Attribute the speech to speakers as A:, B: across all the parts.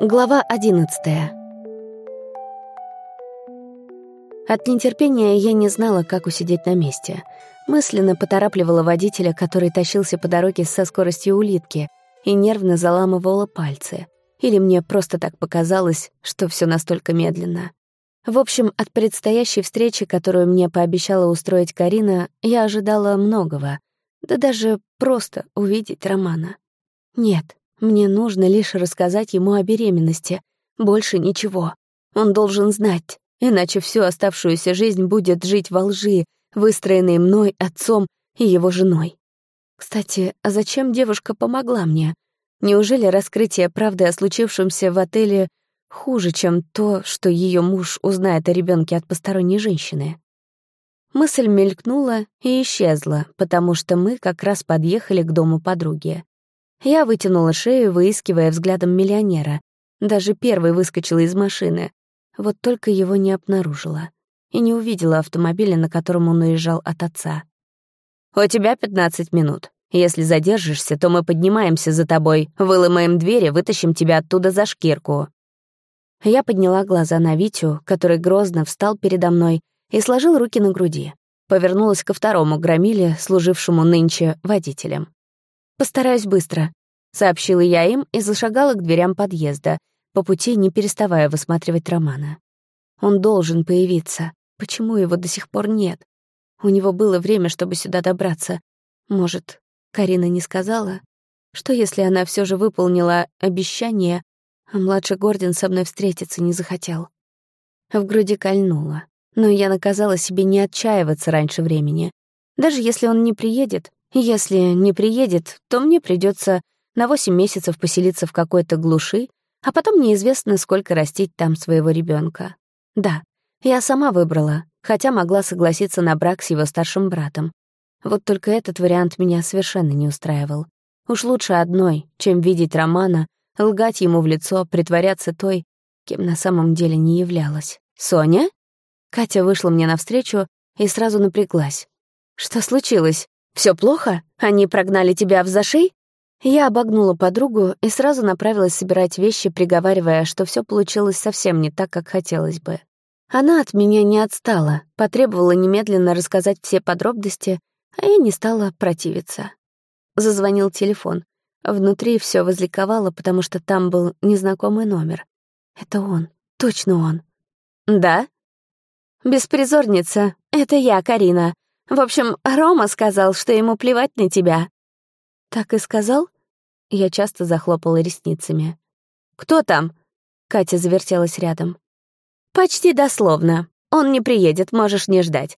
A: Глава одиннадцатая. От нетерпения я не знала, как усидеть на месте. Мысленно поторапливала водителя, который тащился по дороге со скоростью улитки, и нервно заламывала пальцы. Или мне просто так показалось, что все настолько медленно. В общем, от предстоящей встречи, которую мне пообещала устроить Карина, я ожидала многого. Да даже просто увидеть Романа. Нет, мне нужно лишь рассказать ему о беременности. Больше ничего. Он должен знать, иначе всю оставшуюся жизнь будет жить во лжи, выстроенной мной, отцом и его женой. Кстати, а зачем девушка помогла мне? Неужели раскрытие правды о случившемся в отеле хуже, чем то, что ее муж узнает о ребенке от посторонней женщины? Мысль мелькнула и исчезла, потому что мы как раз подъехали к дому подруги. Я вытянула шею, выискивая взглядом миллионера. Даже первый выскочил из машины. Вот только его не обнаружила. И не увидела автомобиля, на котором он уезжал от отца. «У тебя 15 минут. Если задержишься, то мы поднимаемся за тобой, выломаем двери, вытащим тебя оттуда за шкирку». Я подняла глаза на Витю, который грозно встал передо мной и сложил руки на груди. Повернулась ко второму громиле, служившему нынче водителем. «Постараюсь быстро», — сообщила я им и зашагала к дверям подъезда, по пути не переставая высматривать Романа. Он должен появиться. Почему его до сих пор нет? У него было время, чтобы сюда добраться. Может, Карина не сказала? Что, если она все же выполнила обещание, а младший Гордин со мной встретиться не захотел? В груди кольнуло. Но я наказала себе не отчаиваться раньше времени. Даже если он не приедет, если не приедет, то мне придется на 8 месяцев поселиться в какой-то глуши, а потом неизвестно, сколько растить там своего ребенка. Да, я сама выбрала, хотя могла согласиться на брак с его старшим братом. Вот только этот вариант меня совершенно не устраивал. Уж лучше одной, чем видеть Романа, лгать ему в лицо, притворяться той, кем на самом деле не являлась. «Соня?» Катя вышла мне навстречу и сразу напряглась. «Что случилось?» Все плохо? Они прогнали тебя в зашей?» Я обогнула подругу и сразу направилась собирать вещи, приговаривая, что все получилось совсем не так, как хотелось бы. Она от меня не отстала, потребовала немедленно рассказать все подробности, а я не стала противиться. Зазвонил телефон. Внутри все возликовало, потому что там был незнакомый номер. Это он, точно он. «Да?» «Беспризорница, это я, Карина. В общем, Рома сказал, что ему плевать на тебя». «Так и сказал?» Я часто захлопала ресницами. «Кто там?» Катя завертелась рядом. «Почти дословно. Он не приедет, можешь не ждать.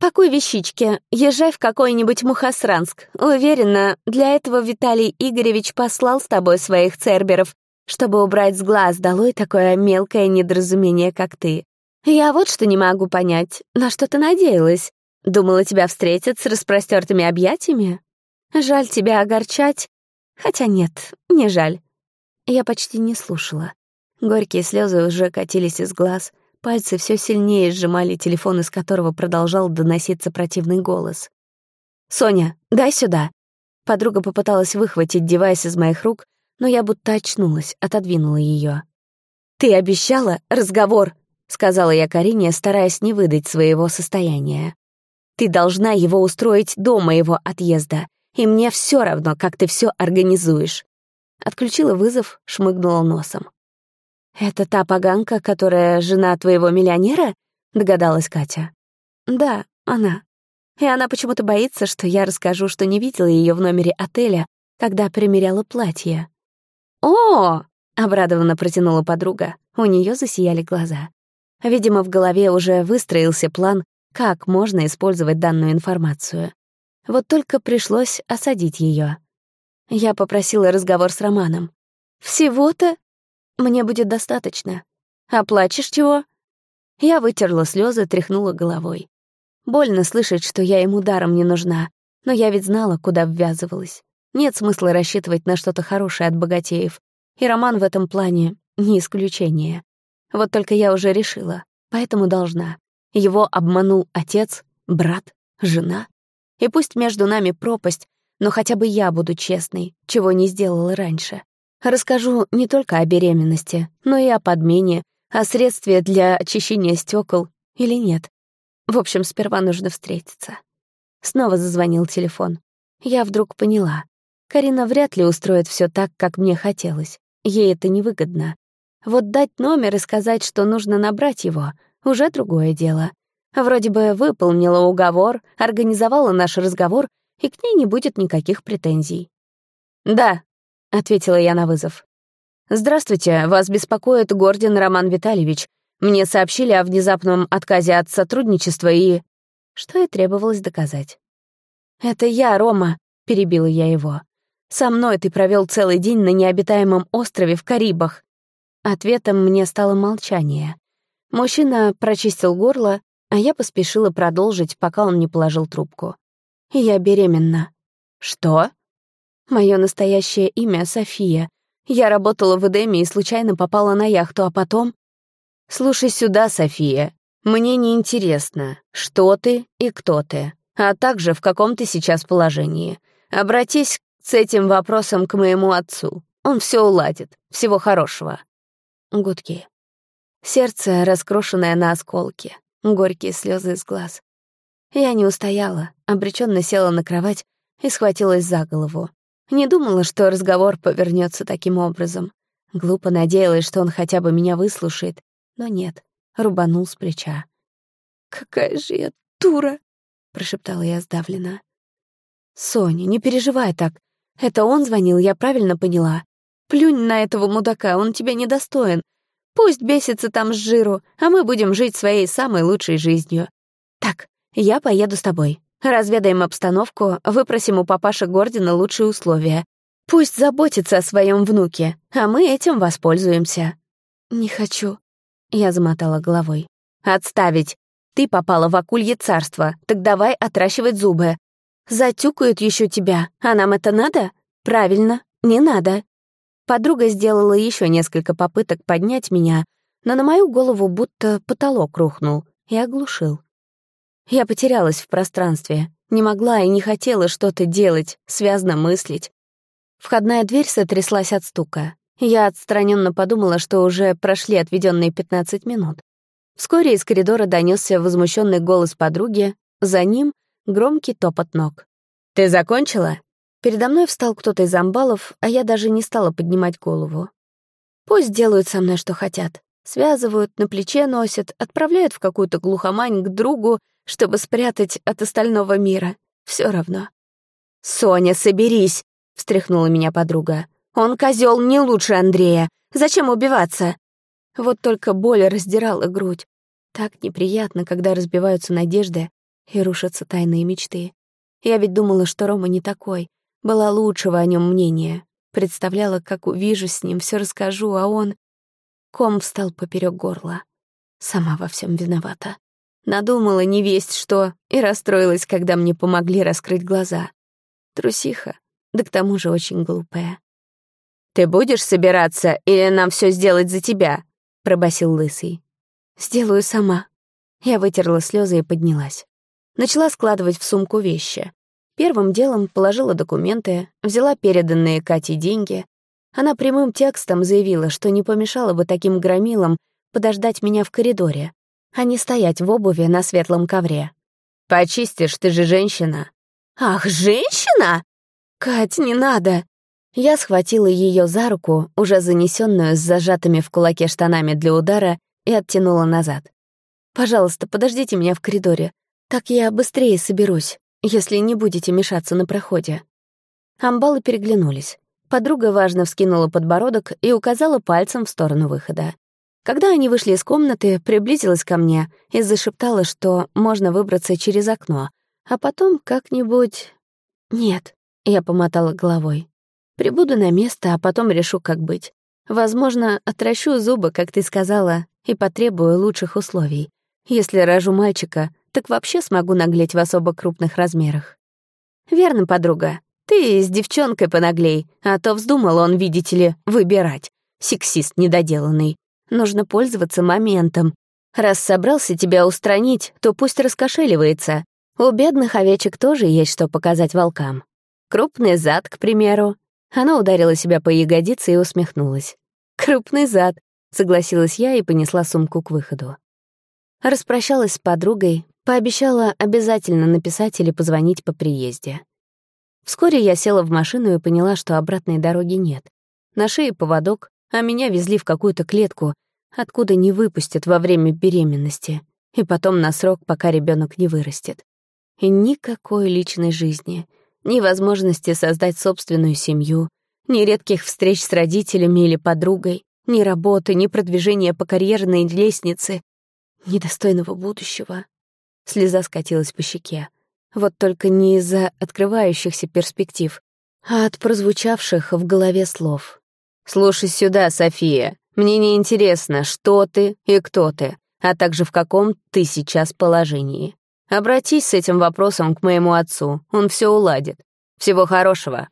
A: Пакуй вещички, езжай в какой-нибудь Мухосранск. Уверена, для этого Виталий Игоревич послал с тобой своих церберов, чтобы убрать с глаз долой такое мелкое недоразумение, как ты. Я вот что не могу понять, на что ты надеялась. Думала, тебя встретят с распростертыми объятиями? Жаль тебя огорчать. Хотя нет, не жаль. Я почти не слушала. Горькие слезы уже катились из глаз, пальцы все сильнее сжимали телефон, из которого продолжал доноситься противный голос. «Соня, дай сюда!» Подруга попыталась выхватить девайс из моих рук, но я будто очнулась, отодвинула ее. «Ты обещала разговор!» — сказала я Карине, стараясь не выдать своего состояния. Ты должна его устроить до моего отъезда, и мне все равно, как ты все организуешь». Отключила вызов, шмыгнула носом. «Это та поганка, которая жена твоего миллионера?» — догадалась Катя. «Да, она. И она почему-то боится, что я расскажу, что не видела ее в номере отеля, когда примеряла платье». «О!» — обрадованно протянула подруга. У нее засияли глаза. Видимо, в голове уже выстроился план, как можно использовать данную информацию. Вот только пришлось осадить ее. Я попросила разговор с Романом. «Всего-то? Мне будет достаточно. А плачешь чего?» Я вытерла слезы, тряхнула головой. Больно слышать, что я ему даром не нужна, но я ведь знала, куда ввязывалась. Нет смысла рассчитывать на что-то хорошее от богатеев, и Роман в этом плане не исключение. Вот только я уже решила, поэтому должна. Его обманул отец, брат, жена. И пусть между нами пропасть, но хотя бы я буду честной, чего не сделала раньше. Расскажу не только о беременности, но и о подмене, о средстве для очищения стекол или нет. В общем, сперва нужно встретиться. Снова зазвонил телефон. Я вдруг поняла. Карина вряд ли устроит все так, как мне хотелось. Ей это невыгодно. Вот дать номер и сказать, что нужно набрать его, уже другое дело. Вроде бы выполнила уговор, организовала наш разговор, и к ней не будет никаких претензий. «Да», — ответила я на вызов. «Здравствуйте, вас беспокоит Гордин Роман Витальевич. Мне сообщили о внезапном отказе от сотрудничества и...» Что и требовалось доказать. «Это я, Рома», — перебила я его. «Со мной ты провел целый день на необитаемом острове в Карибах». Ответом мне стало молчание. Мужчина прочистил горло, а я поспешила продолжить, пока он не положил трубку. «Я беременна». «Что?» Мое настоящее имя — София. Я работала в Эдеме и случайно попала на яхту, а потом... Слушай сюда, София. Мне не интересно, что ты и кто ты, а также в каком ты сейчас положении. Обратись с этим вопросом к моему отцу. Он все уладит. Всего хорошего. Гудки. Сердце, раскрошенное на осколки. Горькие слезы из глаз. Я не устояла, обреченно села на кровать и схватилась за голову. Не думала, что разговор повернется таким образом. Глупо надеялась, что он хотя бы меня выслушает, но нет, рубанул с плеча. «Какая же я дура!» — прошептала я сдавленно. «Соня, не переживай так. Это он звонил, я правильно поняла. Плюнь на этого мудака, он тебя недостоин. Пусть бесится там с жиру, а мы будем жить своей самой лучшей жизнью. Так, я поеду с тобой. Разведаем обстановку, выпросим у папаши Гордина лучшие условия. Пусть заботится о своем внуке, а мы этим воспользуемся». «Не хочу», — я замотала головой. «Отставить. Ты попала в акулье царство, так давай отращивать зубы. Затюкают еще тебя, а нам это надо? Правильно, не надо». Подруга сделала еще несколько попыток поднять меня, но на мою голову будто потолок рухнул и оглушил. Я потерялась в пространстве, не могла и не хотела что-то делать, связно мыслить. Входная дверь сотряслась от стука. Я отстраненно подумала, что уже прошли отведенные 15 минут. Вскоре из коридора донесся возмущенный голос подруги, за ним — громкий топот ног. «Ты закончила?» Передо мной встал кто-то из амбалов, а я даже не стала поднимать голову. Пусть делают со мной, что хотят. Связывают, на плече носят, отправляют в какую-то глухомань к другу, чтобы спрятать от остального мира. Все равно. «Соня, соберись!» — встряхнула меня подруга. «Он козел не лучше Андрея. Зачем убиваться?» Вот только боль раздирала грудь. Так неприятно, когда разбиваются надежды и рушатся тайные мечты. Я ведь думала, что Рома не такой. Была лучшего о нем мнения. Представляла, как увижу с ним, все расскажу, а он... Ком встал поперек горла. Сама во всем виновата. Надумала не весть что и расстроилась, когда мне помогли раскрыть глаза. Трусиха, да к тому же очень глупая. «Ты будешь собираться или нам все сделать за тебя?» — пробасил Лысый. «Сделаю сама». Я вытерла слезы и поднялась. Начала складывать в сумку вещи. Первым делом положила документы, взяла переданные Кате деньги. Она прямым текстом заявила, что не помешало бы таким громилам подождать меня в коридоре, а не стоять в обуви на светлом ковре. «Почистишь, ты же женщина». «Ах, женщина?» «Кать, не надо!» Я схватила ее за руку, уже занесенную с зажатыми в кулаке штанами для удара, и оттянула назад. «Пожалуйста, подождите меня в коридоре. Так я быстрее соберусь, если не будете мешаться на проходе». Амбалы переглянулись. Подруга важно вскинула подбородок и указала пальцем в сторону выхода. Когда они вышли из комнаты, приблизилась ко мне и зашептала, что можно выбраться через окно, а потом как-нибудь... Нет, я помотала головой. Прибуду на место, а потом решу, как быть. Возможно, отращу зубы, как ты сказала, и потребую лучших условий. Если рожу мальчика, так вообще смогу наглеть в особо крупных размерах. Верно, подруга. Ты с девчонкой понаглей, а то вздумал он, видите ли, выбирать. Сексист недоделанный. Нужно пользоваться моментом. Раз собрался тебя устранить, то пусть раскошеливается. У бедных овечек тоже есть что показать волкам. Крупный зад, к примеру. Она ударила себя по ягодице и усмехнулась. «Крупный зад», — согласилась я и понесла сумку к выходу. Распрощалась с подругой, пообещала обязательно написать или позвонить по приезде. Вскоре я села в машину и поняла, что обратной дороги нет. На шее поводок, а меня везли в какую-то клетку, откуда не выпустят во время беременности, и потом на срок, пока ребенок не вырастет. И никакой личной жизни, ни возможности создать собственную семью, ни редких встреч с родителями или подругой, ни работы, ни продвижения по карьерной лестнице, недостойного будущего. Слеза скатилась по щеке. Вот только не из-за открывающихся перспектив, а от прозвучавших в голове слов. «Слушай сюда, София. Мне не интересно, что ты и кто ты, а также в каком ты сейчас положении. Обратись с этим вопросом к моему отцу, он все уладит. Всего хорошего».